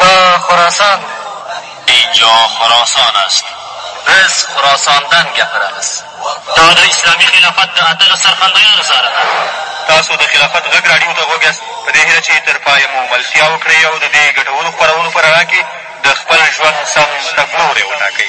دا خراسان ای جا خراسان است بز خراسان دن ګپره بز. دا د اسلامي خلافت د اتلو سرخندویانو ساره ده. تاسو د خلافت غږ راډیو ته غوږ یاست، په دې هیله چې تر پایه مو ملتیا وکړئ او د دې ګټورو خپرونو په رڼا کې د خپل ژوند سم تګلوری وټاکئ.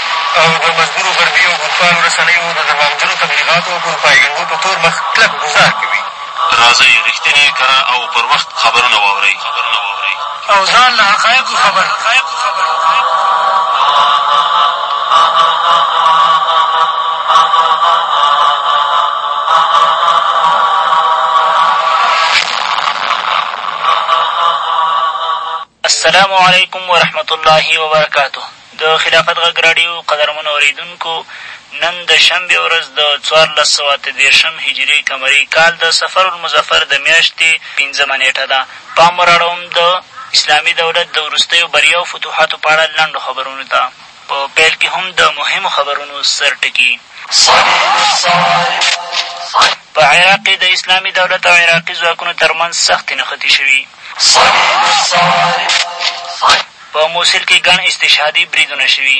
او د مزدورو غربي او اروپايو رسنیو د درواغجنو تبلیغاتو او پروپایګنډو په تور مخ کلک ګوزار کوي. راځئ رښتیني، کره او پر وخت خبرونه واورئ. او ځان له حقایقو خبر کړئ. السلام علیکم ورحمت الله وبرکاته د خلافت غږ راډیو قدرمنو اورېدونکو! نن د شنبې ورځ د څوارلس سوه اته دېرشم هجري قمري کال د صفر المظفر د میاشتې پنځمه نېټه ده. پام وراړوم د اسلامي دولت د وروستیو بریاو فتوحاتو په اړه لنډو خبرونو ته. په پیل کې هم د مهمو خبرونو سر ټکي په عراق کې د اسلامي دولت او عراقي ځواکونو تر منځ سختې نښتې شوي په موصل کې ګڼ استشهادي بریدونه شوي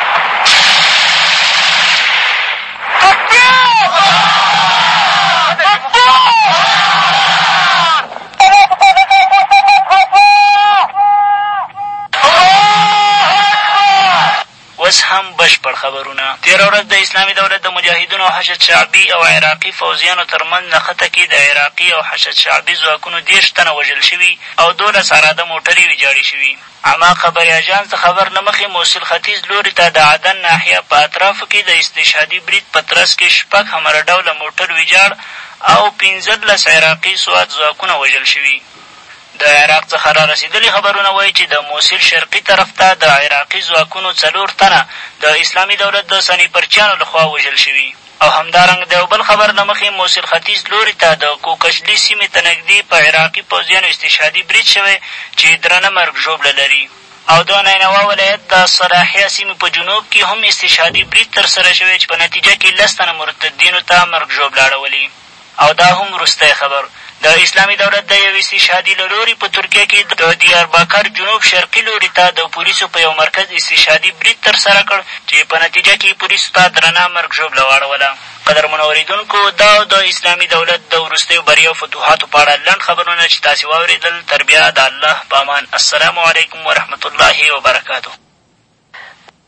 تېره ورځ د اسلامي دولت د مجاهدینو او حشد شعبي او عراقي فوځیانو تر منځ نښته کې د عراقي او حشد شعبي ځواکونو دېرش تنه وژل شوي او دولس عراده موټرې ویجاړې شوي. اما خبري اژانس د خبر له مخې موصل ختیځ لوري ته د عدن ناحیه په اطرافو کې د استشهادي برید په ترڅ کې شپږ همره ډوله موټر ویجاړ او پنځلس عراقي سوات ځواکونه وژل شوي. د عراق څخه رارسیدلي خبرونه وایي چې د موصل شرقي طرف ته د عراقي ځواکونو څلور تنه د اسلامي دولت د سنیپرچیانو له خوا وژل شوي. او همدارنګ د یو بل خبر له مخې موصل ختیځ لوري ته د کوکچلي سیمې ته نږدې په عراقي پوځیانو استشهادي برید شوی چې درنه مرګ ژوبله لري او د نینوا ولایت د الصلاحیه سیمې په جنوب کې هم استشهادي برید ترسره شوی چې په نتیجه کې لس تنه مرتدینو ته مرګ ژوبله اړولې. او دا هم وروستی خبر د اسلامي دولت د یو استشهادي له لوري په ترکیه کې د دیارباکر جنوب شرقي لوري ته د پولیسو په یو مرکز استشهادي برید ترسره کړ چې په نتیجه کې یې پولیسو ته درنه مرګ ژوبله واړوله. قدرمنو اورېدونکو! دا او د اسلامي دولت د وروستیو بریاو فتوحاتو په اړه لنډ خبرونه چې تاسې واورېدل، تر بیا د الله په امان السلام علیکم ورحمة الله وبرکاته.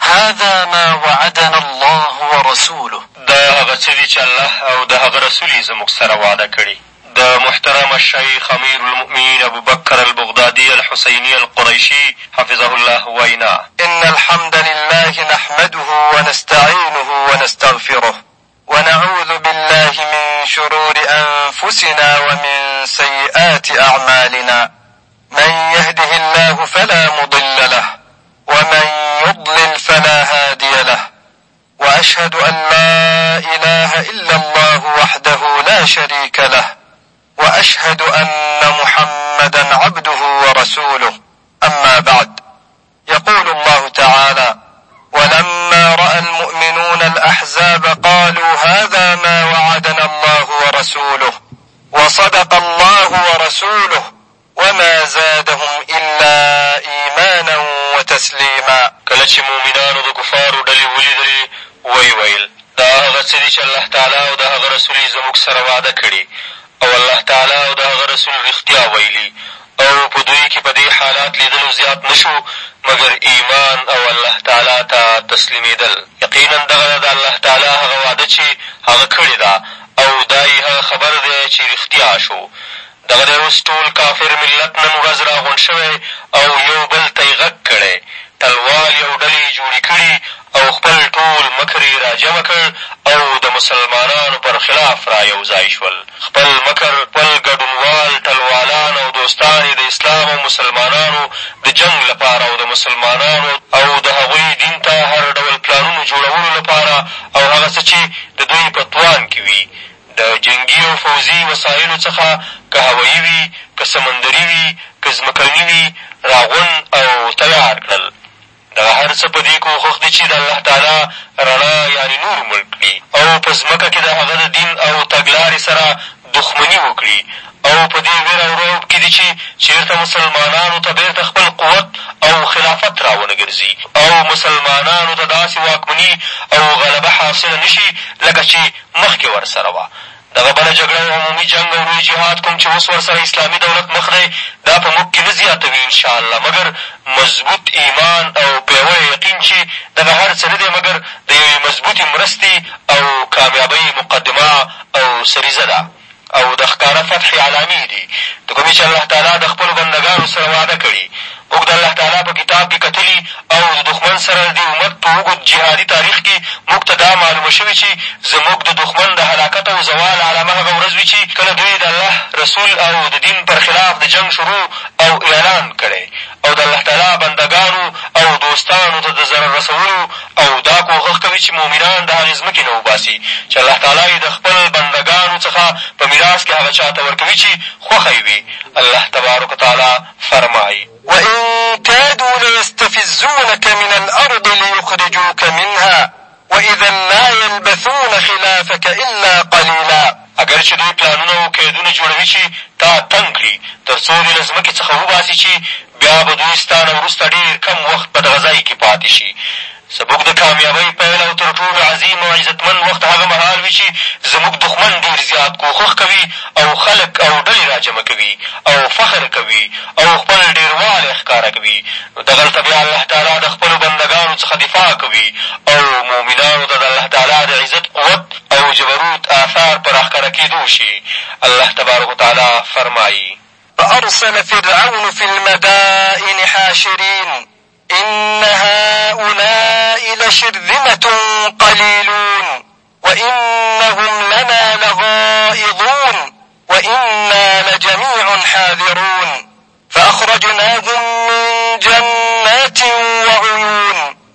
هذا ما وعدنا الله ورسوله. دا هغه څه دي چې الله او د هغه رسول یې زموږ سره وعده کړې. د محترم الشیخ امیر المؤمنین ابوبکر البغدادي الحسیني القریشي حفظه الله وینا. ان الحمد لله نحمده ونستعینه ونستغفره. ونعوذ بالله من شرور أنفسنا ومن سيئات أعمالنا من يهده الله فلا مضل له ومن يضلل فلا هادي له وأشهد أن لا إله إلا الله وحده لا شريك له وأشهد أن محمدا عبده ورسوله أما بعد يقول الله تعالي، ولما رأى المؤمنون الاحزاب قالو هذا ما وعدنا الله ورسوله وصدق الله ورسوله وما زادهم الا ايمانا وتسليما. کله چې مؤمنانو د کفارو ډلې وليدلې ويې ويل، دا هغه څه دي چې الله تعالی او د هغه رسول يې زموږ سره وعده کړې او الله تعالی او د هغه رسول رښتیا ویلي او په دوی کښې په دې حالات لېدلو زیات نه شو مګر ایمان او الله تعالی ته تسلیمېدل، یقینا دغه ده د الله تعالی هغه وعده چې هغه کړې ده او دا یي هغه خبر دی چې رښتیا شو دغه دی اوس ټول کافر ملت نن ورځ راغونډ شوی او یو بل ته یې غږ کړی ټلوال یو ډلې جوړې کړي او خپل ټول مکر یې راجمع کړ او د مسلمانانو پر خلاف را یو ځای شول. خپل مکر، خپل ګډونوال، ټلوالان او دوستان یې د اسلام او مسلمانانو د جنګ لپاره او د مسلمانانو او د هغوی دین ته هر ډول پلانونو جوړولو لپاره او هغه څه چې د دوی په توان کې وي د جنګي او فوځي وسايلو څخه که هوايي وي، که سمندري وي، که ځمکني وي، راغونډ او تيار کړل. دغه هر څه په دې کوښښ دي چې د الله تعالی رڼا يعنې نور مړ کړي او په ځمکه کې د هغه د دين او تګلارې سره دښمني وکړي او په دې وېره او رعب کې دي چې چېرته مسلمانانو ته بېرته خپل قوت او خلافت را ونه ګرځي او مسلمانانو ته داسې واکمني او غلبه حاصله نه شي لکه چې مخکې ورسره وه. دغه بله جګړه او عمومي جنګ او لوی جهاد کوم چې اوس ورسره اسلامي دولت مخ دی دا په موږ کې نه زیاتوي ان شاء الله مګر مضبوط ایمان او پیاوړی یقین چې دغه هر څه نه دی مګر د یوې مضبوطې مرستې او کامیابۍ مقدمه او سریزه ده. او د ښکاره فتحې علامې دي، د کومې چې الله تعالی د خپلو بنده ګانو سره وعده کړې. موږ د الله تعالی په کتاب کې کتلي او د دښمن سره د دې امت په اوږد جهادي تاریخ کې موږ ته دا معلومه شوې چې زموږ د دښمن د هلاکت او زوال علامه هغه ورځ وي چې کله دوی د الله، رسول او د دین پر خلاف د جنګ شروع او اعلان کړی او د الله تعالی بنده ګانو او دوستانو ته د ضرر رسولو او دا کوښښ کوي چې مؤمنان د هغې ځمکې نه وباسي چې الله تعالی یې د خپل بنده ګانو څخه په میراث کې هغه چا ته ورکوي چې خوښه یې وي الله تبارک و تعالی فرمایي. وإن کادوا لیستفزونک من الأرض لیخرجوک منها وإذا لا یلبثون خلافک إلا قلیلا. اګر چې دوی پلانونه او قیدونه جوړوي چې تا تنګ کړي، تر څو دې له ځمکې څخه وباسي چې بیا به دوی ستا نه وروسته ډېر کم وخت په دغه ځای کې پاتې شي. زموږ د کامیابۍ پیل او تر ټولو عظیم او عزتمند وخت هغه مهال وي چې زموږ دښمن ډېر زیات کوښښ کوي او خلک او ډلې راجمع کوي او فخر کوي او خپل ډېروالی ښکاره کوي، نو دغلته بیا الله تعالی د خپلو بندګانو څخه دفاع کوي او مؤمنانو ته د الله تعالی د عزت، قوت. او جبروت آثار په راښکاره کېدو شي الله تبارک وتعالی فرمایي فأرسل فرعون في المدائن حاشرين إن هؤلاء لشرذمة قليلون وإنهم لنا لغائظون وإنا لجميع حاذرون فأخرجناهم من جنات وعيون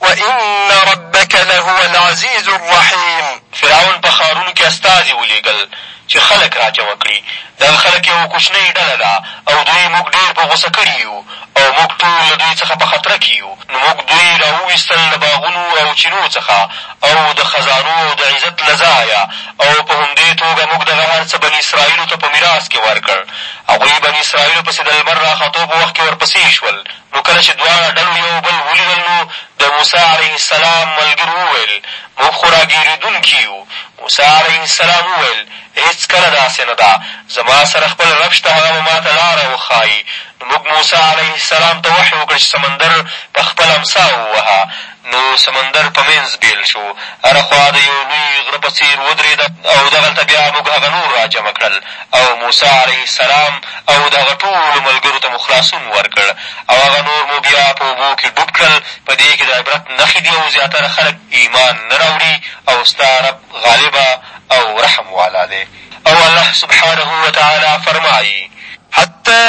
وان ربک لهو العزیز الرحیم فرعون په ښارونو کې استازي ولېږل چې خلک راجمع کړي، دغه خلک یوه کوچنۍ ډله ده او دوی موږ ډېر په غوسه کړي یو او موږ ټول له دوی څخه په خطره کې یو، نو موږ دوی را وویستل له باغونو او چینو څخه او د خزانو او د عزت له ځایه او په همدې توګه موږ دغه هر څه بني اسراییلو ته په میراث کې ورکړ، هغوی بني اسراییلو پسې د لمر راختو په وخت کې ورپسې شول نو کله چې دواړه ډلو یو بل ولیدل نو د موسی علیه السلام ملګرو وویل، موږ خو راګېرېدونکي یو. موسی علیه السلام وویل، هېڅکله داسې نه ده، زما سره خپل رب شته هغه به ماته لاره وښایي. نو موږ موسی علیه السلام ته وحې وکړه چې سمندر په خپل امسا ووهه. نو سمندر په منځ بېل شو، هره خوا د یو لوی غره په څېر ودرېده او دغلته بیا موږ هغه نور را جمع کړل او موسی علیه السلام او د هغه ټولو ملګرو ته مو خلاصون ورکړ او هغه نور مو بیا په اوبو کې ډوب کړل، په دې کې د عبرت نښې دي او زیاتره خلک ایمان نه راوړي او ستا رب غالبه او رحم والا دی. او الله سبحانه وتعالی فرمایی حتى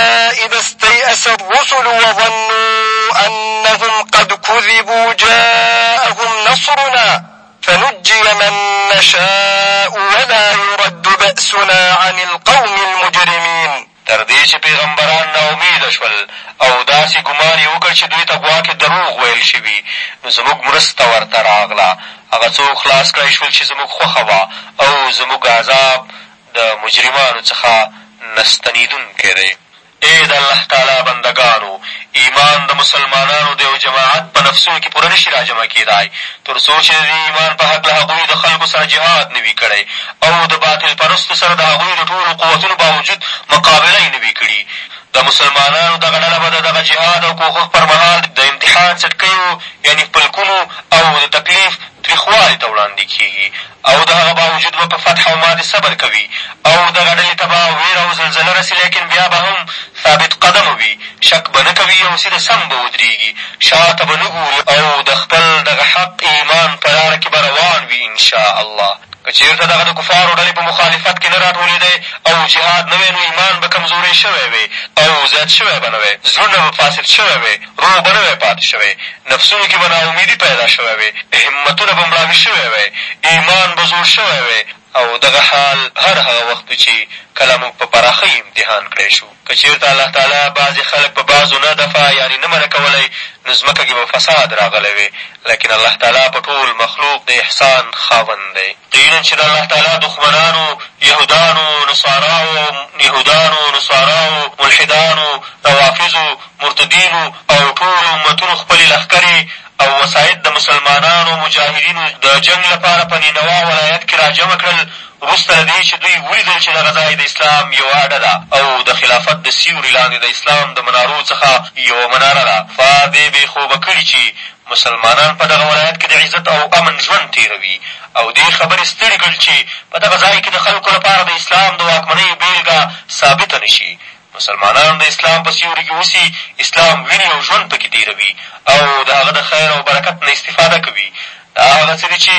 إذا استيأس الرسل وظنوا أنهم قد كذبوا جاءهم نصرنا فنجي من نشاء ولا يرد بأسنا عن القوم المجرمين تر دې چې پېغمبران ناامیده شول او داسې ګومان یې وکړ چې دوی ته ګواکې دروغ ویل شوي، نو زموږ مرسته ورته راغله. هغه څوک خلاص کړای شول چې زموږ خوښه وه او زموږ عذاب د مجرمانو څخه نه ستنېدونکی دی. ای د الله تعالی بندګانو! ایمان د مسلمانانو د یو جماعت په نفسونو کې پوره نه شي راجمع کېدای، تر څو چې د دې ایمان په هکله هغوی د خلکو سره جهاد نه وي کړی او د باطل پرستو سره د هغوی د ټولو قوتونو باوجود مقابله یې نه وي کړي، د مسلمانانو دغه ډله به د دغه جهاد او کوښښ پر مهال د امتحان څټکیو یعنې پلکونو او د تکلیف تریخوالي ته وړاندې کېږي او د هغه باوجود به په فتح او ماتې صبر کوي او دغه ډلې ته به وېره او زلزله رسي لېکن بیا به هم ثابت قدمه وي، شک به نه کوي او سیده سم به ودرېږي، شا ته به نه ګوري او د خپل دغه حق، ایمان، په لاره کې به روان وي ان شاء الله. که چېرته دغه د کفارو ډلې په مخالفت کې نه راټولېدی او جهاد نه وی نو ایمان به کمزوری شوی وی او زیات شوی به نه وی، زړونه به فاسد شوی وی، روغ به نه وای پاتې شوی، نفسونو کې به ناامیدي پیدا شوی وای، همتونه به مړاوي شوی وای، ایمان به زوړ شوی وای او دغه حال هر هغه وخت وي چې کله موږ په پراخۍ امتحان کړای شو. که چېرته الله تعالی بعضې خلک په بعضو نه دفع یعنې نه منع کولای نو ځمکه کې به فساد راغلی وای، لکن الله تعالی په ټول مخلوق د احسان خاوند دی. یقینا چې د الله تعالی دښمنانو، یهودانو، نصاراو او یهودانو، نصاراو، ملحدانو، روافضو، مرتدینو او ټولو امتونو خپلې لښکرې او وسایط د مسلمانانو مجاهدینو د جنګ لپاره په نینوا ولایت کې را جمع کړل، وروسته له دې چې دوی ولیدل چې دغه ځای د اسلام یوه اډه ده او د خلافت د سیوري لاندې د اسلام د منارو څخه یوه مناره ده، فا دې بې خوبه کړي چې مسلمانان په دغه ولایت کې د عزت او امن ژوند تېروي او دې خبرې ستړي کړل چې په دغه ځای کې د خلکو لپاره د اسلام د واکمنۍ بېلګه ثابته نه شي، مسلمانان د اسلام په سیوري کې اوسي، اسلام ویني او ژوند په کې تېروي او د هغه د خیر او برکت نه استفاده کوي. دا هغه څه دي چې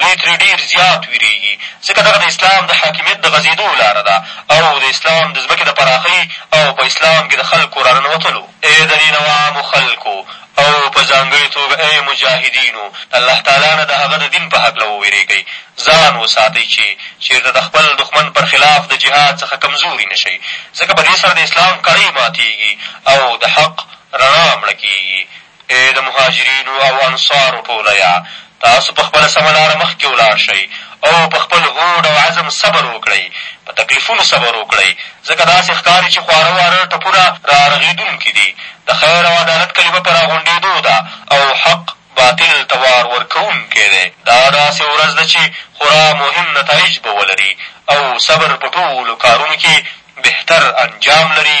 دوی ترې ډېر زیات وېرېږي، ځکه دغه د اسلام د حاکمیت د غځېدو لاره ده او د اسلام د ځمکې د پراخۍ او په اسلام کې د خلکو راننوتلو. ای د دې نوعامو خلکو! او په ځانګړې توګه ای مجاهدینو! د الله تعالی نه د هغه د دین په هکله ووېرېږئ، ځان وساتئ چې چېرته د خپل دښمن پر خلاف د جهاد څخه کمزوري نه شئ، ځکه په دې سره د اسلام کړۍ ماتېږي او د حق رڼا مړه کېږي. ای د مهاجرینو او انصارو ټوليه! تاسو په خپله سمه لاره مخکې ولاړ شئ او په خپل هوډ او عزم صبر وکړئ، په تکلیفونو صبر وکړئ، ځکه داسې ښکاري چې خواره واره ټپونه را رغېدونکي دي، د خیر او عدالت کلمه په راغونډېدو ده او حق باطل ته وار ورکوونکی دی، دا داسې ورځ ده چې خورا مهم نتایج به ولري او صبر په ټولو کارونو کې بهتر انجام لري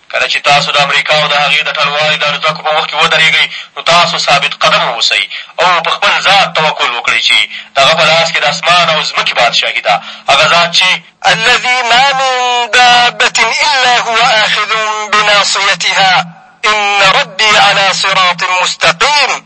کله چې تاسو د امریکا او د هغې د ټلوالې د الوتکو په مخ کې ودرېږئ، نو تاسو ثابت قدم واوسئ او په خپل ذات توکل وکړئ چې د هغه په لاس کې د اسمان او ځمکې بادشاهي ده، هغه ذات چې. الذي ما من دابة الا هو آخذ بناصيتها، ان ربي علي صراط مستقيم.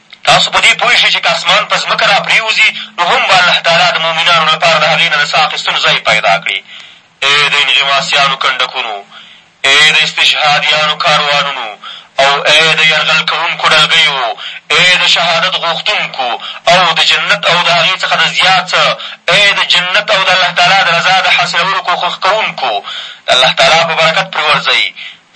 تاسو په دې پوه شئ چې که اسمان په ځمکه را پرېوځي نو هم به الله تعالی د مؤمنانو لپاره د هغې نه د ساه اخېستلو ځای پیدا کړي. ای د انغماسیانو کنډکونو! ای د استشهادیانو کاروانونو! او ای د یرغل کوونکو ډلګیو! ای د شهادت غوښتونکو او د جنت او د هغې څخه د زیات څه، ای د جنت او د الله تعالی د رضا د حاصلولو کوښښ کوونکو! د الله تعالی په برکت پرې ورځئ،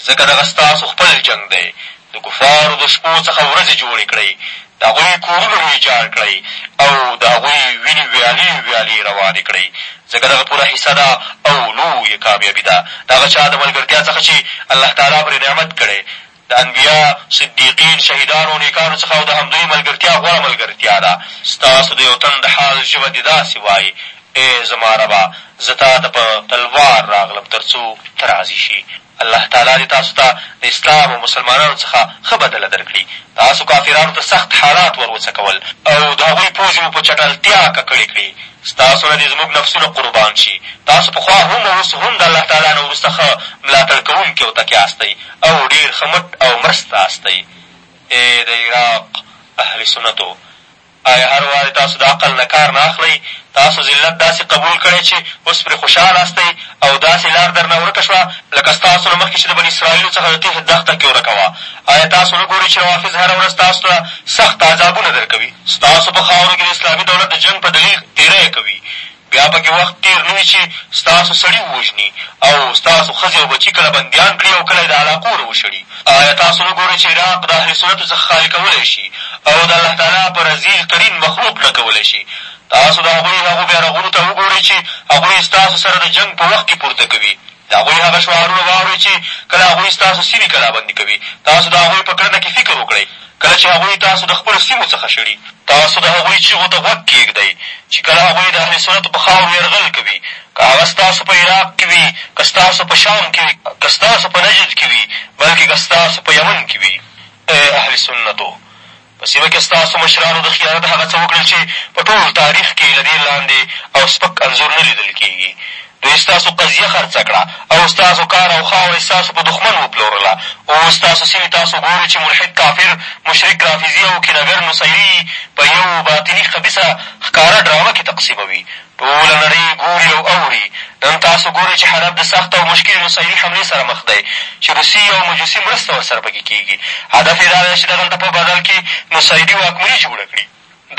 ځکه دغه ستاسو خپل جنګ دی، د کفارو د شپو څخه ورځې جوړې کړئ، د هغوی کورونه ویجاړ کړئ او د هغوی وینې ویالې ویالې روانې کړئ، ځکه دغه پوره حصه ده او لویه کامیابي ده د هغه چا د ملګرتیا څخه چې الله تعالی پرې نعمت کړی، د انبیا، صدیقین، شهیدانو او نېکانو څخه او د همدوی ملګرتیا غوره ملګرتیا ده. ستاسو د یو تن د حال ژبه دې داسې وایي، اې زما ربه! زه تا ته په تلوار راغلم تر څو ته راضي شې. الله تعالی دې تاسو ته د اسلام او مسلمانانو څخه ښه بدله درکړي. تاسو کافرانو ته سخت حالات ور وڅکول او د هغوی پوزې مو په چټلتیا ککړې کړې. ستاسو نه دې زموږ نفسونه قربان شي. تاسو پخوا هم او اوس هم د الله تعالی نه وروسته ښه ملاتړ کوونکي او تکیه استئ او ډېر ښه مټ او مرسته استئ. اې د عراق اهل سنتو! ایا هر وارې تاسو د عقل نه کار نه اخلئ؟ تاسو ذلت داسې قبول کړی چې اوس پرې خوشحاله استئ او داسې لار در نه ورکه شوه لکه ستاسو نه مخکې چې د بني اسراییلو څخه د تیه دښته کې ورکه وه؟ ایا تاسو نه ګورئ چې روافض هره ورځ تاسو ته سخت عذابونه در کوي؟ ستاسو په خاورو کې د اسلامي دولت د جنګ په دلیل تېری کوي، بیا په کې وخت تېر نه وي چې ستاسو سړي ووژني او ستاسو ښځې او بچي کله بندیان کړي او کله یې د علاقو نه وشړي. ایا تاسو نه ګورئ چې عراق د اهل سنتو څخه خالي کولای شي او د الله تعالی په رذیل ترین مخلوق نه کولای شي؟ تاسو د هغوی هغو بیرغونو ته وګورئ چې هغوی یې ستاسو سره د جنګ په وخت کې پورته کوي. د هغوی هغه شعارونه واورئ چې کله هغوی ستاسو سیمې کلابندې کوي، تاسو د هغوی په کړنه کې فکر وکړئ، کله چې هغوی تاسو د خپلو سیمو څخه شړي، تاسو د هغوی چیغو ته غوږ کېږدئ، چې کله هغوی د اهل سنتو په خاورو یرغل کوي، که هغه ستاسو په عراق کې وي، که ستاسو په شام کې وي، که ستاسو په نجد کې وي، بلکې که ستاسو په یمن کې وي. ای اهل سنتو! په سیمه کې ستاسو مشرانو د خیانت هغه څه وکړل چې په ټول تاریخ کې له دې لاندې او سپک انځور نه لیدل کېږي. دوی ستاسو قضیه خرڅه کړه او ستاسو کار او خاوره یې ستاسو په دښمن وپلورله. اوس ستاسو سیمې تاسو ګوري چې ملحد کافر مشرک رافضي او کینه ګر نصیري یې په یو باطني خبیثه ښکاره ډرامه کې تقسیموي. ټوله نړۍ یې ګوري او اوري. نن تاسو ګورئ چې حلب د سخت او مشکلې نصیري حملې سره مخ دی چې روسي او مجوسي مرسته ورسره په کې کېږي. هدف یې دا دی چې دغلته په بدل کې نصیري واکمني جوړه کړي.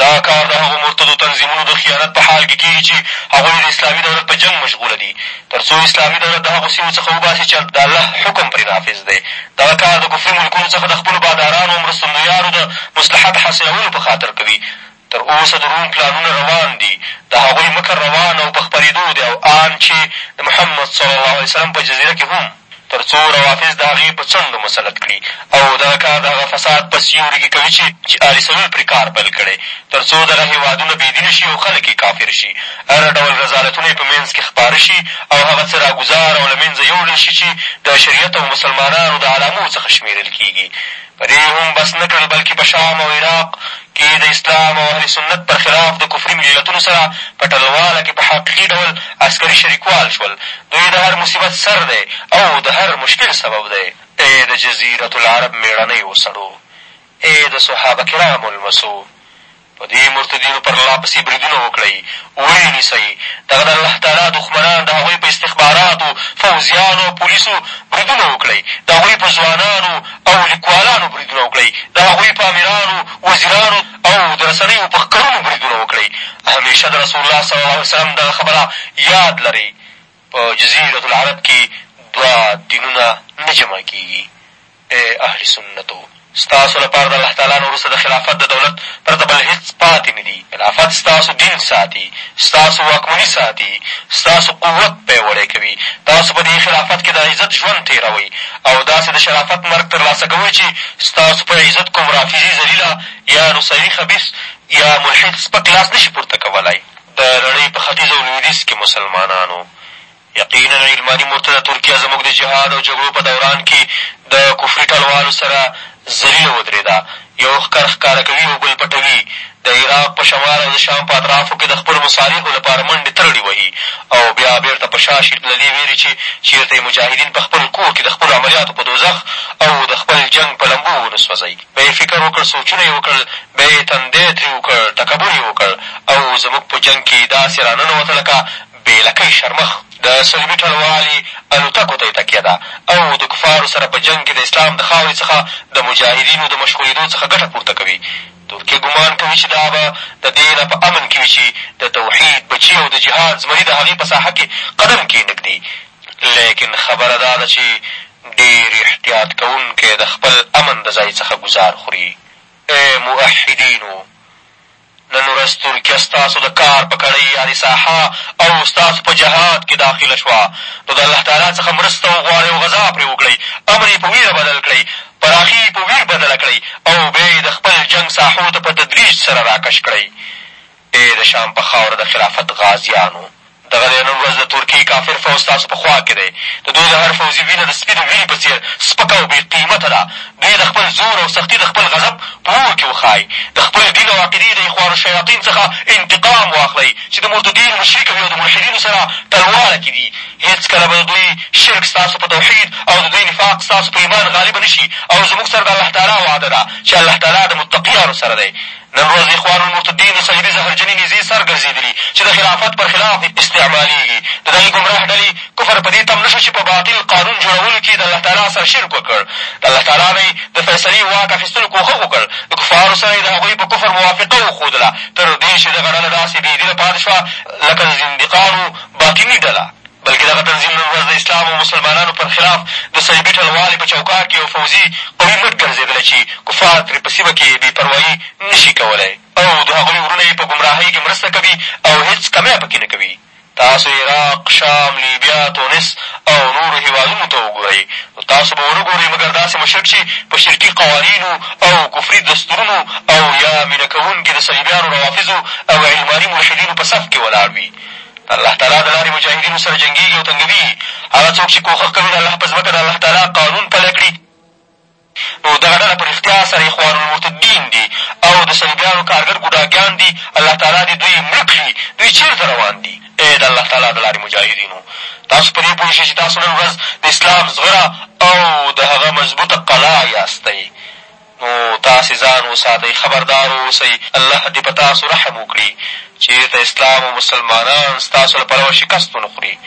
دا کار د هغو مرتدو تنظیمونو د خیانت په حال کې کېږي چې هغوی یې د اسلامي دولت په جنګ مشغوله دي تر څو اسلامي دولت د هغو سیمو څخه وباسي چې د الله حکم پرې نافذ دی. دغه کار د کفري ملکونو څخه د خپلو بادارانو او مرستندویانو د مصلحت حاصلولو په خاطر کوي. تر اوسه د روم پلانونه روان دي، د هغوی مکر روان او په خپرېدو دی او آن چې د محمد صلی الله علیه وسلم په جزیره کې هم تر څو روافض د هغې په څنډو مسلط کړي او دغه کار د هغه فساد په سیوري کې کوي چې چې آل سلول پرې کار پیل کړی تر څو دغه هېوادونه بې دینه شي او خلک یې کافر شي، هر ډول رذالتونه یې په منځ کې خپاره شي او هغه څه راګوزار او له منځه یوړل شي چې د شریعت او مسلمانانو د علامو څخه شمېرل کېږي. پرې یې هم بس نه کړل بلکې په شام او عراق کې د اسلام او اهل سنت پر خلاف د کفري ملتونو سره په ټلواله کې په حقیقي ډول عسکري شریکوال شول. دوی د هر مصیبت سر دی او د هر مشکل سبب دی. ای د جزیرة العرب مېړنیو سړو! ای د صحابه کرامو لمسو! په دې مرتدینو پرلا پسې بریدونه وکړئ، ویې نیسئ، دغه د الله تعالی دښمنان د هغوی په استخباراتو، فوځیانو او پولیسو بریدونه وکړئ، د هغوی په ځوانانو او لیکوالانو بریدونه وکړئ، د هغوی په امیرانو، وزیرانو او د رسنیو په ښکرونو بریدونه وکړئ، همیشه د رسول الله صلی الله علیه وسلم دغه خبره یاد لرئ، په جزيرة العرب کښې دوه دينونه نه جمع کېږي. ای اهل سنتو! ستاسو لپاره د الله تعالی نه وروسته د خلافت د دولت پرته بل هېڅ پاتې نه دي. خلافت ستاسو دين ساتي، ستاسو واکمني ساتي، ستاسو قوت پياوړی کوي. تاسو په دې خلافت کښې د عزت ژوند تېروئ او داسې د شرافت مرګ تر لاسه کوئ چې ستاسو پر عزت کوم رافضي ذليله يا نصيري خبيث يا ملحد سپک لاس نه شي پورته کولای. د نړۍ په ختیځ او لویدیځ کې مسلمانانو. یقینا علماني مرتده ترکیه زموږ د جهاد او جګړو په دوران کې د کفري ټلوالو سره ذلیله ودرېده. یو ښکر ښکاره کوي او بل پټوي. د عراق په شمال او د شام په اطرافو کې د خپلو مصالحو لپاره منډې ترړې وهي او بیا بېرته په شا شي له دې وېرې چې چېرته یې مجاهدین په خپل کور کې د خپلو عملیاتو په دوزخ او د خپل جنګ په لمبو ونه سوځوي. بیا یې فکر وکړ، سوچونه یې وکړل، بیا یې تندی تریو کړ، تکبر یې وکړ او زموږ په جنګ کې داسې را ننوته لکه بې لکۍ شرمښ. د صلیبي ټلوالې الوتکو ته یې تکیه ده او د کفارو سره په جنګ کې د اسلام د خاورې څخه د مجاهدینو د مشغولېدو څخه ګټه پورته کوي. ترکیه ګومان کوي چې دا به د دې نه په امن کې وي چې د توحید بچي او د جهاد زمري د هغې په ساحه کې قدم کېنږدي، لیکن خبره دا ده چې ډېر احتیاط کوونکی د خپل امن د ځای څخه ګوزار خوري. ای موحدینو! نن ورځ ترکیه ستاسو د کار په کړۍ یعنې ساحه او ستاسو په جهاد کې داخله شوه، نو د الله تعالی څخه مرسته وغواړئ او غزا پرې وکړئ، امن یې په ویره بدل کړئ، پراخي یې په ویر بدله کړئ او بیا یې د خپل جنګ ساحو ته په تدریج سره راکش کړئ. ای د شام په خاوره د خلافت غازیانو! دغه دی نن ورځ د تورکیې کافر فوځ ستاسو په خوا کې دی. د دوی د هر فوځي وینه د سپینې وینې په څېر سپکه او بې قیمته ده. دوی د خپل زور او سختي د خپل غضب په اور کې وښایئ. د خپل دین او عقیدې د اخوان الشیاطین څخه انتقام واخلئ چې د مرتدین مشري کوي او د ملحدینو سره ټلواله کې دي. هېڅکله به د دوی شرک ستاسو په توحید او د دوی نفاق ستاسو په ایمان غالب نه شي او زموږ سره د الله تعالی وعده ده چې الله تعالی د متقیانو سره دی. نن ورځ اخوان المرتدین د صلیبي زهرجنې نېزې سر ګرځېدلي چې د خلافت پر خلاف استعمالېږي. د دغې ګمراه ډلې کفر په دې تم نه شو چې په باطل قانون جوړولو کې یې د الله تعالی سره شرک وکړ، د الله تعالی نه یې د فیصلې واک اخېستلو کوښښ وکړ، د کفارو سره یې د هغوی په کفر موافقه وښودله، تر دې چې دغه ډله داسې بې دینه پاتې شوه لکه د زندیقانو باطني ډله. بلکې دغه تنظیم نن ورځ د اسلام او مسلمانانو پر خلاف د صلیبي ټلوالې په چوکاټ کې یو فوځي قوي مټ ګرځېدلی چې کفار ترې په سیمه کې بې پروایي نه شي کولی او دهغوی وروڼه یې په ګمراهۍ کې مرسته کوي او هېڅ کمی پکې نه کوي. تاسو عراق، شام، لیبیا، تونس او نورو هېوادونو ته وګورئ نو تاسو به ونه ګورئ مګر داسې مشرک چې په شرکي قوانینو او کفري دستورونو او یا مینه کوونکي د صلیبیانو، روافضو او علماني ملحدینو په صف کې ولاړ وي. الله تعالی د لارې مجاهدینو سره جنګېږي او تنګوي یې هغه څوک چې کوښښ کوي د الله په ځمکه د الله تعالی قانون پلی کړي نو دغه ډله په رښتیا سره اخوان المرتدین دي او د صلیبیانو کارګر ګوډاګیان دي الله تعالی دې دوی مړه کړي دوی چېرته روان دي ای د الله تعالی د لارې مجاهدینو تاسو په دې پوه شئ چې تاسو نن ورځ د اسلام زغره او د هغه مضبوطه قلا یاستئ نو تاسې ځان وساتئ، خبردار واوسئ، الله دې په تاسو رحم وکړي، چېرته اسلام او مسلمانان ستاسو له پلوه شکست ونه خوري،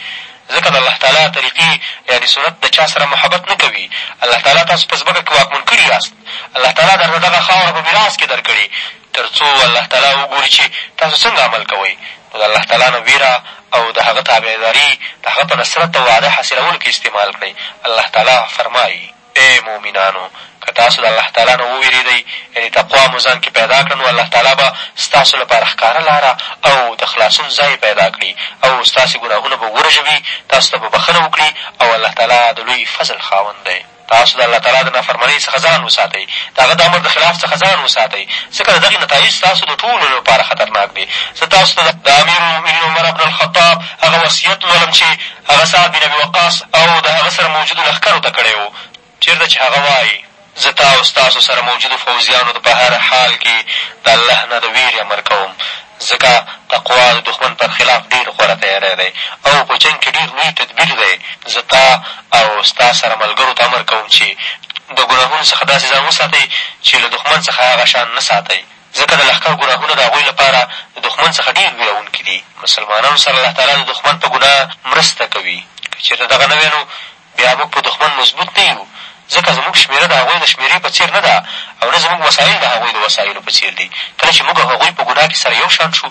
ځکه د الله تعالی طریقې یعنې سنت د چا سره محبت نه کوي، الله تعالی تاسو په ځمکه کې واکمن کړي یاست، الله تعالی درته دغه خاوره په میراث کې درکړې، تر څو الله تعالی وګوري چې تاسو څنګه عمل کوئ، نو د الله تعالی نه وېره او د هغه تابعداري د هغه په نصرت او وعده حاصلولو کې استعمال کړئ، الله تعالی فرمايي. ای مؤمنانو! که تاسو د الله تعالی نه ووېرېدئ، یعنې تقوا مو ځان کې پیدا کړه، نو الله تعالی به ستاسو لپاره ښکاره لاره او د خلاصون ځای پیدا کړي او ستاسې ګناهونه به ورژوي، تاسو ته به بښنه وکړي او الله تعالی د لوی فضل خاوند دی. تاسو د الله تعالی د نافرمانۍ څخه ځان وساتئ، د هغه د امر د خلاف څخه ځان وساتئ، ځکه د دغې نتایج ستاسو د ټولو لپاره خطرناک دي. زه تاسو ته د امیرالمؤمنین عمر بن الخطاب هغه وصیت لولم چې هغه سعد بن ابي وقاص او د هغه سره موجودو لښکرو ته کړی و، چېرته چې هغه وايي، زه تا او ستاسو سره موجودو فوځيانو ته په هر حال کې د الله نه د وېرې امر کوم، ځکه تقوا د دښمن پر خلاف ډېر غوره تياری دی او په جنګ کې ډېر لوی تدبير دی، زه تا او ستا سره ملګرو ته امر کوم چې د ګناهونو څخه داسې ځان وساتئ چې له دښمن څخه هغه شان نه ساتئ. ځکه د لښکر ګناهونه د هغوی لپاره د دښمن څخه ډېر وېروونکي دي. مسلمانانو سره الله تعالی د دښمن په ګناه مرسته کوي. که چېرته دغه نه وی نو بیا موږ په دښمن مضبوط نه یو، ځکه زموږ شمېره د هغوی د شمېرې په څېر نه ده او نه زموږ وسایل د هغوی د وسایلو په څېر دي. کله چې موږ او هغوی په ګناه کې سره یو شان شو،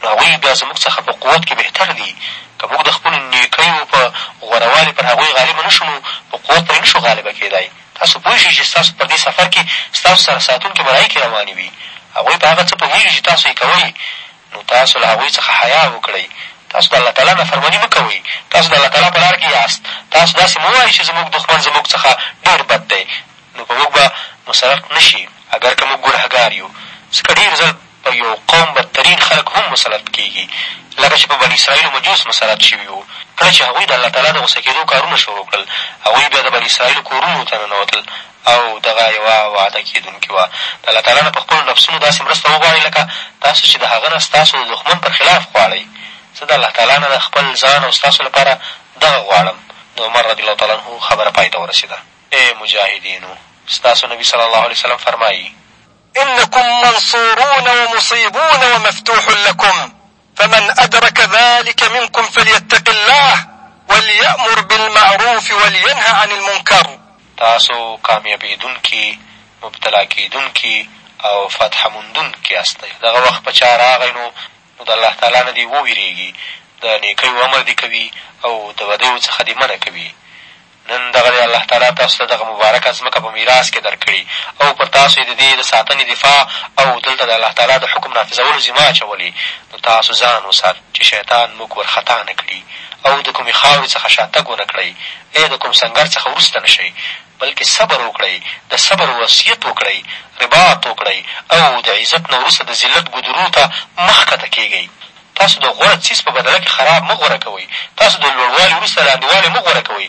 نو هغوی بیا زموږ څخه په قوت کې بهتر دي. که موږ د خپلو نېکیو په غوره والي پر هغوی غالبه نه شو، نو په قوت پرې نه شو غالبه کېدای. تاسو پوه شئ چې ستاسو پر دې سفر کې ستاسو سره ساتونکي ملایکې روانې وي، هغوی په هغه څه پوهېږي چې تاسو یې کوئ، نو تاسو له هغوی څخه حیا وکړئ، تاسو د الله تعالی نافرماني مه کوئ، تاسو د الله تعالی په لاره کې یاست، تاسو داسې مه وایئ چې زموږ دښمن زموږ څخه ډېر بد دی، نو په موږ به مسلط نه شي، اګر که موږ ګنهګار یو، ځکه ډېر ځل. په یو قوم بدترین خلک هم مسلط کېږي، لکه چې په بني اسراییلو مجوس مسلط شوي وو. کله چې هغوی د الله تعالی د غوسه کېدو کارونه شروع کړل، هغوی بیا د بني اسراییلو کورونو ته ننوتل او دغه یوه وعده کېدونکې وه، د الله تعالی نه په خپلو نفسونو داسې مرسته وغواړئ لکه تاسو چې د هغه نه ستاسو د دښمن پر خلاف غواړئ، زه د الله تعالی نه د خپل ځان او ستاسو لپاره دغه غواړم. د عمر رضي الله تعالی عنه خبره پای ته ورسېده. ای مجاهدینو! ستاسو نبي صلی الله علیه وسلم فرمایي. انکم منصورون ومصیبون ومفتوح لکم فمن ادرک ذلک منکم فلیتق الله ولیأمر بالمعروف ولینه عن المنکر. تاسو کامیابېدونکي، مبتلا کېدونکي او فتحه موندونکي یاستئ. دغه وخت په چا راغی نو نو د الله تعالی نه دې ووېرېږي، د نېکیو امر دې کوي او د بدیو څخه دې منع کوي. نن دغه دی الله تعالی تاسو ته دغه مبارکه ځمکه په میراث کې در کړې او پر تاسو یې د دې د ساتنې دفاع او دلته د الله تعالی د حکم نافظولو ذمه اچولې، نو تاسو ځان وسات چې شیطان موږ ورخطا نه کړي او د کومې خاورې څخه شا تګ ونه کړئ، ای د کوم سنګر څخه وروسته نه شئ، بلکې صبر وکړئ، د صبر وصیت وکړئ، رباط وکړئ او د عزت نه وروسته د ذلت ګودرو ته مه ښکته کېږئ. تاسو د غوره څیز په بدله کې خراب مه غوره کوئ، تاسو د لوړوالي وروسته لاندېوالی مه غوره کوئ،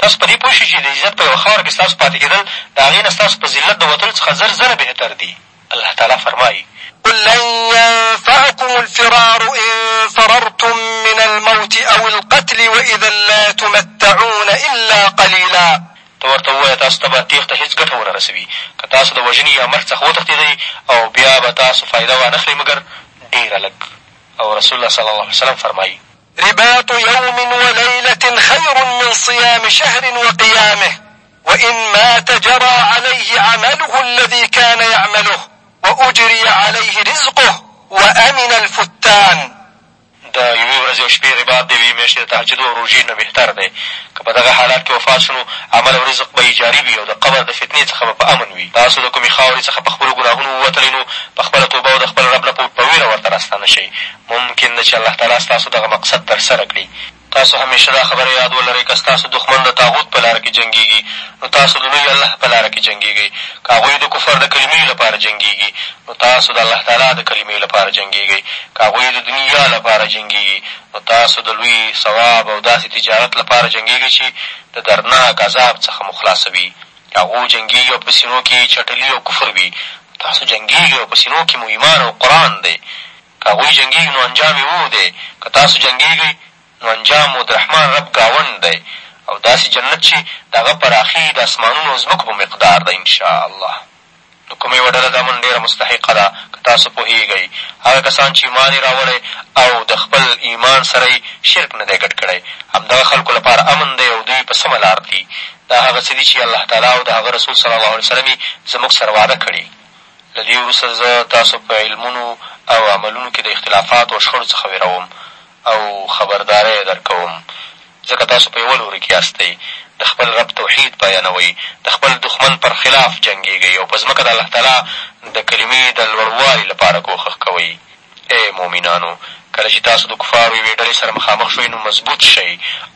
تاسو په دې پوه شئ چې د عزت په یوه خاوره کې ستاسو پاتې کېدل د هغې نه ستاسو په ذلت د وتلو څخه زر ځله بهتر دي. الله تعالی فرمایي، قل لن ينفعکم الفرار ان فررتم من الموت او القتل واذا لا تمتعون الا قلیلا ته ورته ووایه، تاسو ته به تېښته هېڅ ګټه ونه رسوي، که تاسو د وژنې یا مرګ څخه وتښتېدئ او بیا به تاسو فایده وانه خلئ مګر ډېره لږ. او رسول الله صلی الله علیه وسلم فرمایي. رباط یوم ولیلة خیر من صیام شهر وقیامه. وان مات جرا عليه عمله الذي كان يعمله واجري عليه رزقه وامن الفتان د یوې ورځې او شپې رباط د یوې میاشتې د تهجدو او روژې نه بهتر دی که په دغه حالت کښې وفات شو نو عمل او رزق به یې جاري وي او د قبر د فتنې څخه به په امن وي تاسو د کومې خاورې څخه په خپلو ګناهونو ووتلئ نو په خپله توبه او د خپل رب نه په وېره ورته راستانه شئ ممکن ده چې الله تعالی ستاسو دغه مقصد ترسره کړي تاسو همېشه دا خبره یاد ولرئ، که ستاسو دښمن د طاغوت په لاره کې جنګېږي، نو تاسو د لوی الله په لاره کې جنګېږئ، که هغوی د کفر د کلمې لپاره جنګېږي، نو تاسو د الله تعالی د کلمې لپاره جنګېږئ، که هغوی د دنیا لپاره جنګېږي، نو تاسو د لوی ثواب او داسې تجارت لپاره جنګېږئ چې د دردناک عذاب څخه مو خلاصوي، که هغوی جنګېږي او په سینو کې یې چټلي او کفر وي، نو تاسو جنګېږئ او په سینو کې مو ایمان او قرآن دی، که هغوی جنګېږي نو انجام یې اور دی، که تاسو جنګېږئ نو انجام مو د رحمان رب ګاونډ دی او داسې جنت چې د هغه پراخي د اسمانونو او ځمکو په مقدار ده ان شاء الله. نو کومه یوه ډله د امن ډېره مستحقه ده، که تاسو پوهېږئ، هغه کسان چې ایمان یې راوړی او د خپل ایمان سره یې شرک نه دی ګډ کړی، همدغه خلکو لپاره امن دی او دوی په سمه لار دي، دا هغه څه دي چې الله تعالی او د هغه رسول صلی الله علیه وسلم یې زموږ سره وعده کړې. له دې وروسته زه تاسو په علمونو او عملونو کې د اختلافاتو او شخړو څخه وېروم او خبرداری یې در کوم، ځکه تاسو په یوه لوري کې یاستئ، د خپل رب توحید بیانوئ، د خپل دښمن پر خلاف جنګېږئ او په ځمکه د الله تعالی د کلمې د لوړوالي لپاره کوښښ کوئ. ای مؤمنانو! کله چې تاسو د کفارو یوې ډلې سره مخامخ شئ نو مضبوط شئ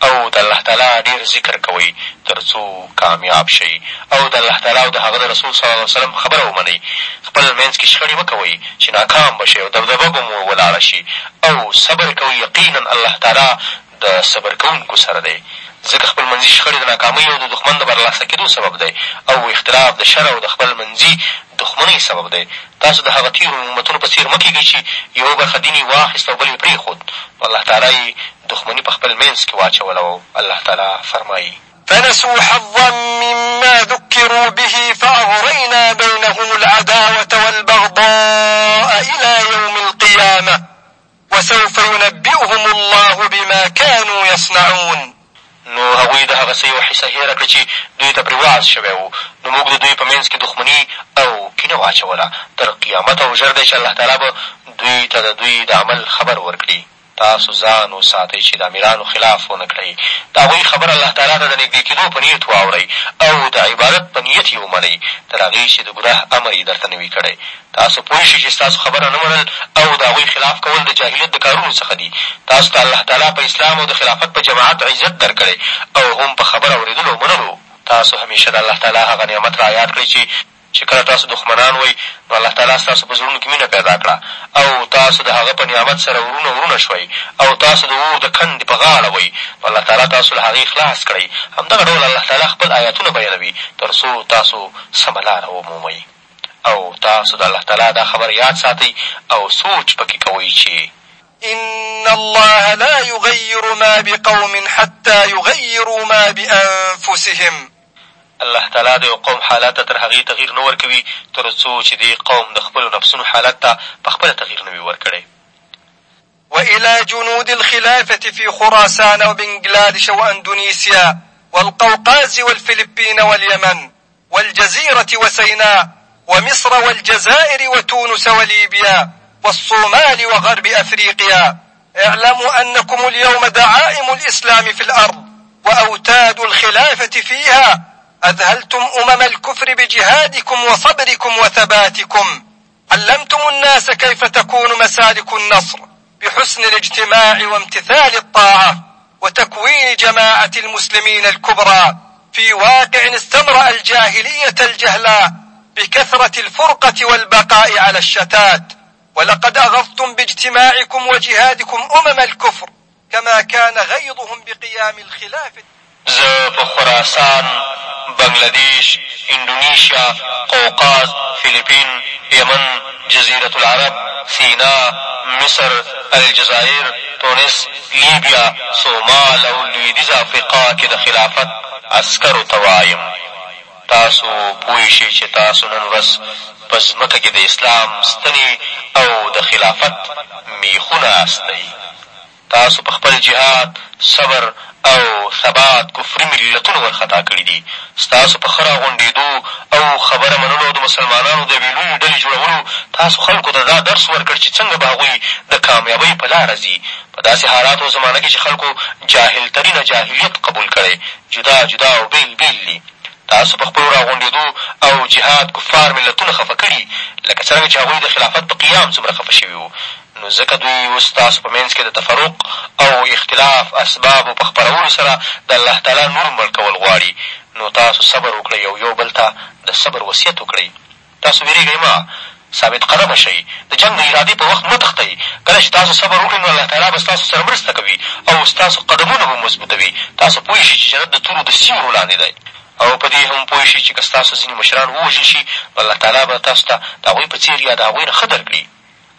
او د الله تعالی ډېر ذکر کوئ تر څو کامیاب شئ او د الله تعالی او د هغه د رسول صلی الله علیه وسلم خبره ومنئ. خپل منځ کې شخړې مه کوئ چې ناکام به شئ او دبدبه به مو ولاړه شي او صبر کوئ یقینا الله تعالی د صبر کوونکو سره دی، ځکه خپل منځي شخړې د ناکامۍ او د دښمن د برلاسه کېدو سبب دی او اختلاف د شر او د خپل منځي دښمنۍ سبب دی. تاسو د هغه تېرو امتونو په څېر مه کېږئ چې یوه برخه دین یې واخیست او بل یې پرېښود، نو الله تعالی یې دښمني په خپل مینځ کې واچوله او الله تعالی فرمایي. فنسو حظا مما ذکروا به فاغرینا بینهم العداوة والبغضاء الی یوم القیامة. وسوف ينبئهم الله بما كانوا يصنعون نو هغوی د هغه څه یوه حصه هېره کړه چې دوی ته پرې وعظ شوی و، نو موږ د دوی په منځ کې دښمني او کینه واچوله تر قیامته او ژر دی چې الله تعالی به دوی ته د دوی د عمل خبر ورکړي. تاسو ځان وساتئ چې د امیرانو خلاف ونه کړئ، د هغوی خبره الله تعالی ته د نږدې کېدو په نیت واورئ او د عبادت په نیت یې ومنئ، تر هغې چې د ګناه امر یې درته نه وي کړی، تاسو پوه شئ چې ستاسو خبره نه منل او د هغوی خلاف کول د جاهلیت د کارونو څخه دي. تاسو ته الله تعالی په اسلام او د خلافت په جماعت عزت درکړی او هم په خبر اورېدلو او منلو. تاسو همېشه د الله تعالی هغه نعمت را یاد کړئ چې چې کله تاسو دښمنان وئ نو الله تعالی ستاسو په زړونو کې مینه پیدا کړه او تاسو د هغه په نعمت سره ورونه ورونه شوئ او تاسو د اور د کندې په غاړه وئ نو الله تعالی تاسو له هغې خلاص کړی. همدغه ډول الله تعالی خپل آیاتونه بیانوي تر څو تاسو سمه لاره ومومئ. او تاسو د الله تعالی دا خبره یاد ساتئ او سوچ په کې کوئ چې. ان الله لا یغیر ما بقوم حتی یغیروا ما بانفسهم. الله تعالی د یو قوم حالت ته تر هغې تغیر نه ورکوي تر څو چې دې قوم د خپلو نفسونو حالت ته په خپله تغیر نه وي ورکړی. وإلى جنود الخلافة في خراسان وبنغلاديش وأندونيسيا والقوقاز والفلبين واليمن والجزيرة وسيناء ومصر والجزائر وتونس وليبيا والصومال وغرب أفريقيا اعلموا أنكم اليوم دعائم الإسلام في الأرض وأوتاد الخلافة فيها أذهلتم أمم الكفر بجهادكم وصبركم وثباتكم علمتم الناس كيف تكون مسالك النصر بحسن الاجتماع وامتثال الطاعة وتكوين جماعة المسلمين الكبرى في واقع استمرأ الجاهلية الجهلاء بكثرة الفرقة والبقاء على الشتات ولقد أغضتم باجتماعكم وجهادكم أمم الكفر کما کان غیظهم بقیام الخلاف. زه په خراسان، بنګله دېش، انډونیشیا، قوقاز، فلیپین، یمن، جزیرة العرب، سینا، مصر، الجزایر، تونس، لیبیا، سومال او لویدیځه افریقا کې د خلافت عسکرو ته وایم تاسو پوه شئ چې تاسو نن ورځ په ځمکه کې د اسلام ستنې او د خلافت مېخونه استئ. تاسو په خپل جهاد، صبر او ثبات کفري ملتونه ورخطا کړي دي. ستاسو په ښه راغونډېدو او خبره منلو او د مسلمانانو د یوې لویې ډلې جوړولو تاسو خلکو ته دا درس ورکړ چې څنګه به هغوی د کامیابۍ په لاره ځي په داسې حالاتو او زمانه کې چې خلکو جاهل ترینه جاهلیت قبول کړی، جدا جدا او بېل بېل دي. تاسو په خپلو راغونډېدو او جهاد کفار ملتونه خفه کړي، لکه څرنګه چې هغوی د خلافت په قیام څومره خفه شوي وو، نو ځکه دوی اوس ستاسو په منځ کې د تفرق او اختلاف اسبابو په خپرولو سره د الله تعالی نور مړ کول غواړي، نو تاسو صبر وکړئ او یو بل ته د صبر وصیت وکړئ. تاسو وېرېږئ مه، ثابت قدمه شئ، د جنګ د ارادې په وخت مه تښتئ، کله چې تاسو صبر وکړئ، نو الله تعالی به ستاسو سره مرسته کوي او ستاسو قدمونه به مضبوطوي، تاسو پوه شئ چې جنت د تورو د سیورو لاندې دی او په دې هم پوه شئ چې که ستاسو ځینې مشران ووژل شي، نو الله تعالی به تاسو ته د هغوی په څېر یا د هغوی نه ښه درکړي،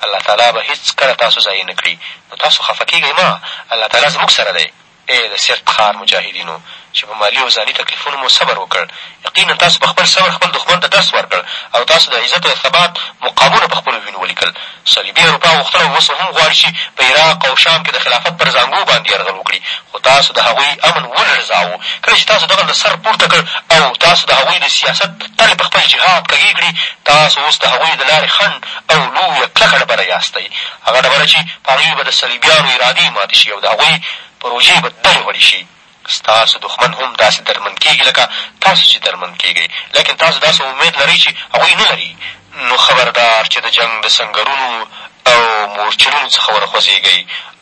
الله تعالی به هېڅکله تاسو ضایع نه کړي، نو تاسو خفه کېږئ مه، الله تعالی زموږ سره دی. ای د سرت ښار مجاهدینو! چې په مالي او ځاني تکلیفونو مو صبر وکړ. یقینا تاسو په خپل صبر خپل دښمن ته درس ورکړ او تاسو د عزت او ثبات مقامونه په خپلو وینو ولیکل. صلیبي اروپا غوښتل او اوس هم غواړي چې په عراق او شام کې د خلافت پر زانګو باندې یرغل وکړي، خو تاسو د هغوی امن ولړزاوه کله چې تاسو دغلته سر پورته کړ او تاسو د هغوی د سیاست تلې په خپل جهاد کږې کړې، تاسو اوس د هغوی د لارې خنډ او لویه کلکه ډبره یاستئ، هغه ډبره چي په هغې به د صلیبیانو ارادې ماتي شي او د هغوی پروژې به دړې غړې شي. ستاسو دښمن هم داسي دردمن کېږي لکه تاسو چي دردمن کېږئ، لیکن تاسو داسي امید لرئ چي هغوی نه لري، نو خبردار چي د جنګ د سنګرونو او مورچلونو څخه ونه خوځېږئ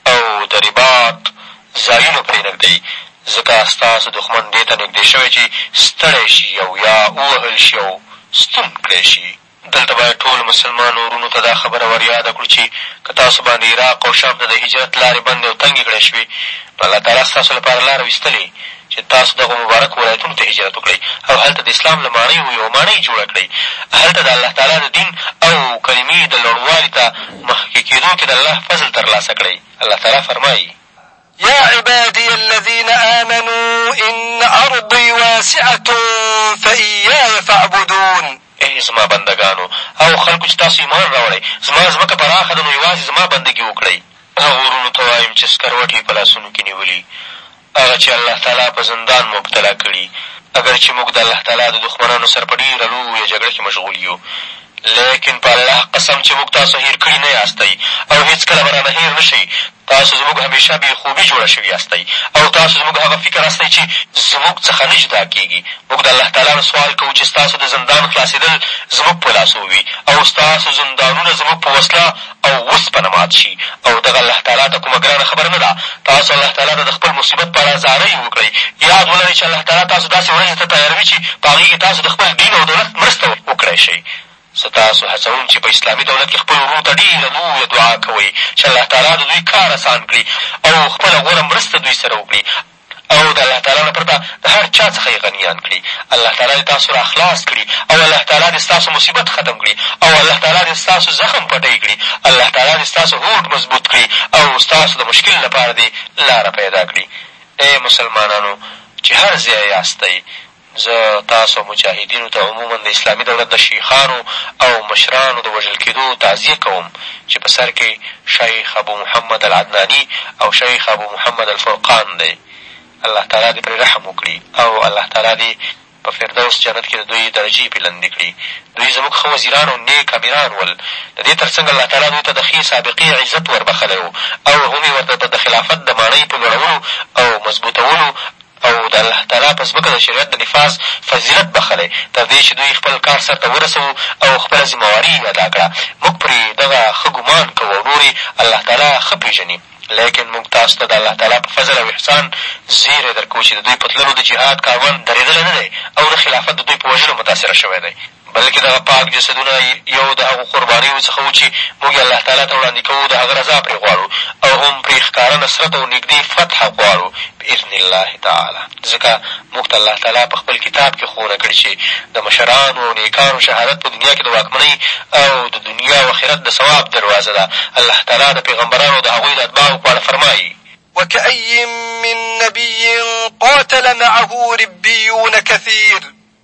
او د رباط ځایونه پرېنږدئ، ځکه ستاسو دښمن دې ته نږدې شوی چي ستړی شي او یا ووهل شي او ستون کړی شي. دلته باید ټولو مسلمانو وروڼو ته دا خبره ور یاده کړو چې که تاسو باندې عراق او شام ته د هجرت لارې بندې او تنګې کړای شوې، نو الله تعالی ستاسو لپاره لاره ویستلې چې تاسو دغو مبارکو ولایتونو ته هجرت وکړئ او هلته د اسلام له ماڼیو یوه ماڼۍ جوړه کړئ، هلته د الله تعالی د دین او کلمې د لوړوالي ته مخکې کېدو کې د الله فضل ترلاسه کړئ، الله تعالی فرمایي. يا عبادي الذين آمنوا إن أرضي واسعة فإياي فاعبدون ای زما بندګانو او خلکو چې تاسو ایمان راوړئ! زما ځمکه پراخه ده نو یوازې زما بندګي وکړئ. هغو وروڼو ته وایم چې سکروټې یې په لاسونو کې نیولي هغه چې الله تعالی په زندان مبتلا کړي اګر چې موږ د الله تعالی د دښمنانو سره په ډېره لویه جګړه کې مشغول یو لیکن په الله قسم چې موږ تاسو هېر کړي نه یاستئ او هېڅکله به رانه هېر نه شئ تاسو زموږ همېشه بې خوبي جوړه شوي ياستئ او تاسو زموږ هغه فکر هستئ چې زموږ څخه نه جدا کېږي. موږ د الله تعالی نه سوال کوو چې ستاسو د زندان خلاصېدل زموږ په لاسو وي او ستاسو زندانونه زموږ په وسله او وسپنه مات شي او دغه الله تعالی ته کومه ګرانه خبره نه ده. تاسو الله تعالی ته د خپل مصيبت په اړه زارۍ وکړئ. ياد ولرئ چې الله تعالی تاسو داسې ورځې ته تياروي چې په هغې کې تاسو د خپل دين او دولت مرسته وکړای شئ. زه تاسو هڅوم چې په اسلامي دولت کې خپلو وروڼو ته ډېره لویه دعا کوئ چې الله تعالی د دوی کار اسان کړي او خپله غوره مرسته دوی سره وکړي او د الله تعالی نه پرته د هر چا څخه یې غنیان کړي. الله تعالی دې تاسو را خلاص کړي او الله تعالی دې ستاسو مصیبت ختم کړي او الله تعالی دې ستاسو زخم پټۍ کړي. الله تعالی دې ستاسو هوډ مضبوط کړي او ستاسو د مشکل لپاره دې لاره پیدا کړي. ای مسلمانانو چې هر ځای یاستئ! زه تاسو او مجاهدینو ته عموماً د اسلامي دولت د شیخانو او مشرانو د وژل کېدو تعزیه کوم چې په سر کې شیخ ابو محمد العدناني او شیخ ابو محمد الفرقان دی. الله تعالی دې پرې رحم وکړي او الله تعالی دې په فردوس جنت کې د دوی درجې بلندې کړي. دوی زموږ ښه وزیران او نېک امیران ول. د دې تر څنګ الله تعالی دوی ته د ښې سابقې عزت وربخښلی و او هم یې ورته د خلافت د ماڼۍ په لوړولو او مضبوطولو او د الله تعالی په ځمکه د شریعت د نفاذ فضیلت بخښلی، تر دې چې دوی خپل کار سرته ورسوو او خپله ذمه واري یې ادا کړه. موږ پرې دغه ښه ګومان کوو او نور یې الله تعالی ښه پېژني. لېکن موږ تاسو ته د الله تعالی په فضل او احسان زېری درکوو چې د دوی په تللو د جهاد کاروان درېدلی نه دی او نه خلافت د دوی په وژلو متاثره شوی دی، بلکې دغه پاک جسدونه یو د هغو قربانیو څخه وو چې موږ یې الله تعالی ته وړاندې کوو، د هغه رضا پرې غواړو او هم پرې ښکاره نصرت او نږدې فتح غواړو باذن الله تعالی، ځکه موږ ته الله تعالی په خپل کتاب کې ښوونه کړې چې د مشرانو او نېکانو شهادت په دنیا کې د واکمنۍ او د دنیا او اخرت د ثواب دروازه ده، الله تعالی د پېغمبرانو او د هغوی د اتباعو په اړه فرمایي. وکأي من نبي قاتل معه ربيون کثير.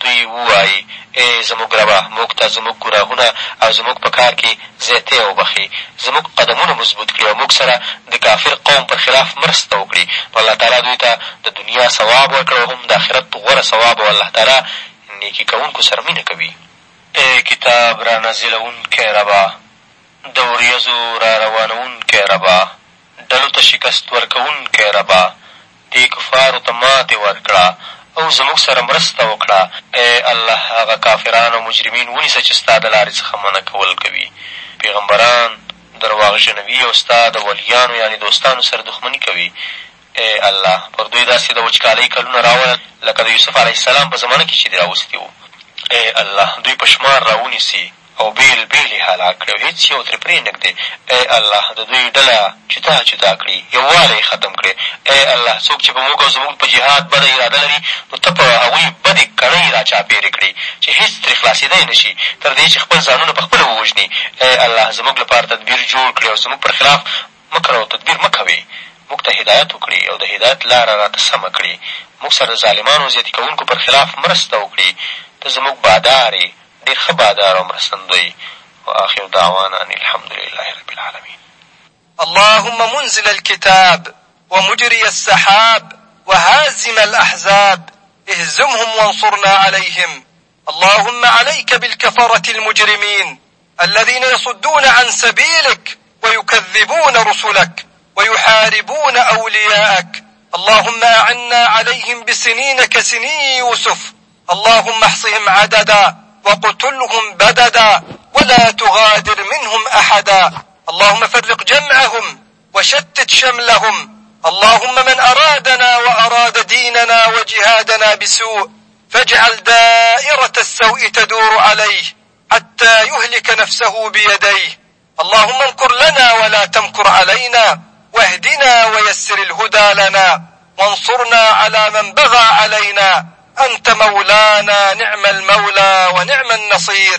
دوی ووايي، اې زموږ ربه! موږ ته زموږ ګناهونه او زموږ په کار کې زیاتې وبخښې، زموږ قدمونه مضبوط کړې او موږ سره د کافر قوم پر خلاف مرسته وکړي. نو الله تعالی دوی ته د دنیا ثواب ورکړ او هم د اخرت غوره ثواب او الله تعالی نېکي کوونکو سره مینه کوي. اې کتاب رانازلوونکی ربه! د ورېځو را روانوونکی ربه! ډلو ته شکست ورکوونکی ربه! دې کفارو ته ماتې ورکړه او زموږ سره مرسته وکړه، ای الله هغه کافران او مجرمین ونیسه چې ستا د لارې څخه منع کول کوي، پېغمبران درواغژنوي او ستا د ولیانو یعنې دوستانو سره دښمني کوي، ای الله پر دوی داسې د وچکالۍ کلونه راوله لکه د یوسف علیه السلام په زمانه کې چې دې راوستي وو، ای الله دوی په شمار راونیسي. او بېل بېل یې هلاک کړي او هېڅ یو ترې پرې نه ږدې، ای الله د دوی ډله جدا جدا کړي، یووالی یې ختم کړې، ای الله څوک چې په موږ او زموږ په جهاد بده اراده لري نو ته په هغوی بدې کړۍ را چاپېرې کړې چې هېڅ ترې خلاصېدای نه شي تر دې چې خپل ځانونه په خپله ووژني، ای الله زموږ لپاره تدبیر جوړ کړې او زموږ پر خلاف مکر او تدبیر مه کوې، موږ ته هدایت وکړې او د هدایت لاره راته سمه کړې، موږ سره د ظالمانو او زیاتي کوونکو پر خلاف مرسته وکړي، ته زموږ بادار یې، ډېر ښه بادار او مرستندوی. وآخر دعوانا ان الحمدلله رب العالمین. اللهم منزل الکتاب ومجری السحاب وهازم الاحزاب اهزمهم وانصرنا علیهم اللهم عليك بالكفرة المجرمين الذين يصدون عن سبيلك ويكذبون رسلك ويحاربون أولياءك اللهم أعنا عليهم بسنين كسنين يوسف اللهم احصهم عددا وقتلهم بددا ولا تغادر منهم أحدا اللهم فرق جمعهم وشتت شملهم اللهم من أرادنا وأراد ديننا وجهادنا بسوء فاجعل دائرة السوء تدور عليه حتى يهلك نفسه بيديه اللهم انكر لنا ولا تمكر علينا واهدنا ويسر الهدى لنا وانصرنا على من بغى علينا أنت مولانا نعم المولى ونعم النصير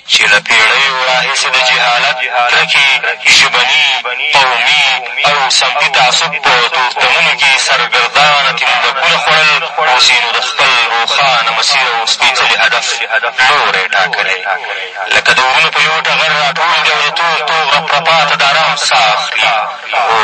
چې له پېړیو راهیسې د جهالت، کرکې، ژبني، قومي او سمتي تعصب په تورتمونو کې سرګردانه تیندکونه خوړل اوس یې نو د خپل روښانه مسیر او سپېڅلي هدف لوری ټاکلی لکه د ورونو په یو ټغر راټول دي او د تور توغ رپرپا ته د ارام ساه اخلي هو!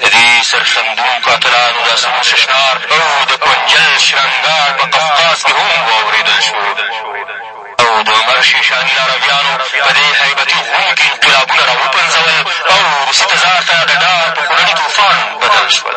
د دې سرښندونکو اتلانو دا سموڅ شنار او د پنجل شرنګار په قفقاز کې هم واورېدل شو او د عمر شېشاني لارویانو په دې هیبتي غرونو کې انقلابونه را وپنځول او روسي تزار ته د ډار په خونړي طوفان بدل شول.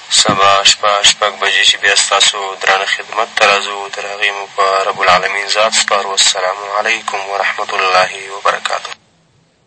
سبا شپه شپږ بجې چې بیا ستاسو درانه خدمت ته راځو تر هغې مو په رب العالمین ذات سپاروالسلام علیکم ورحمة الله وبرکاته.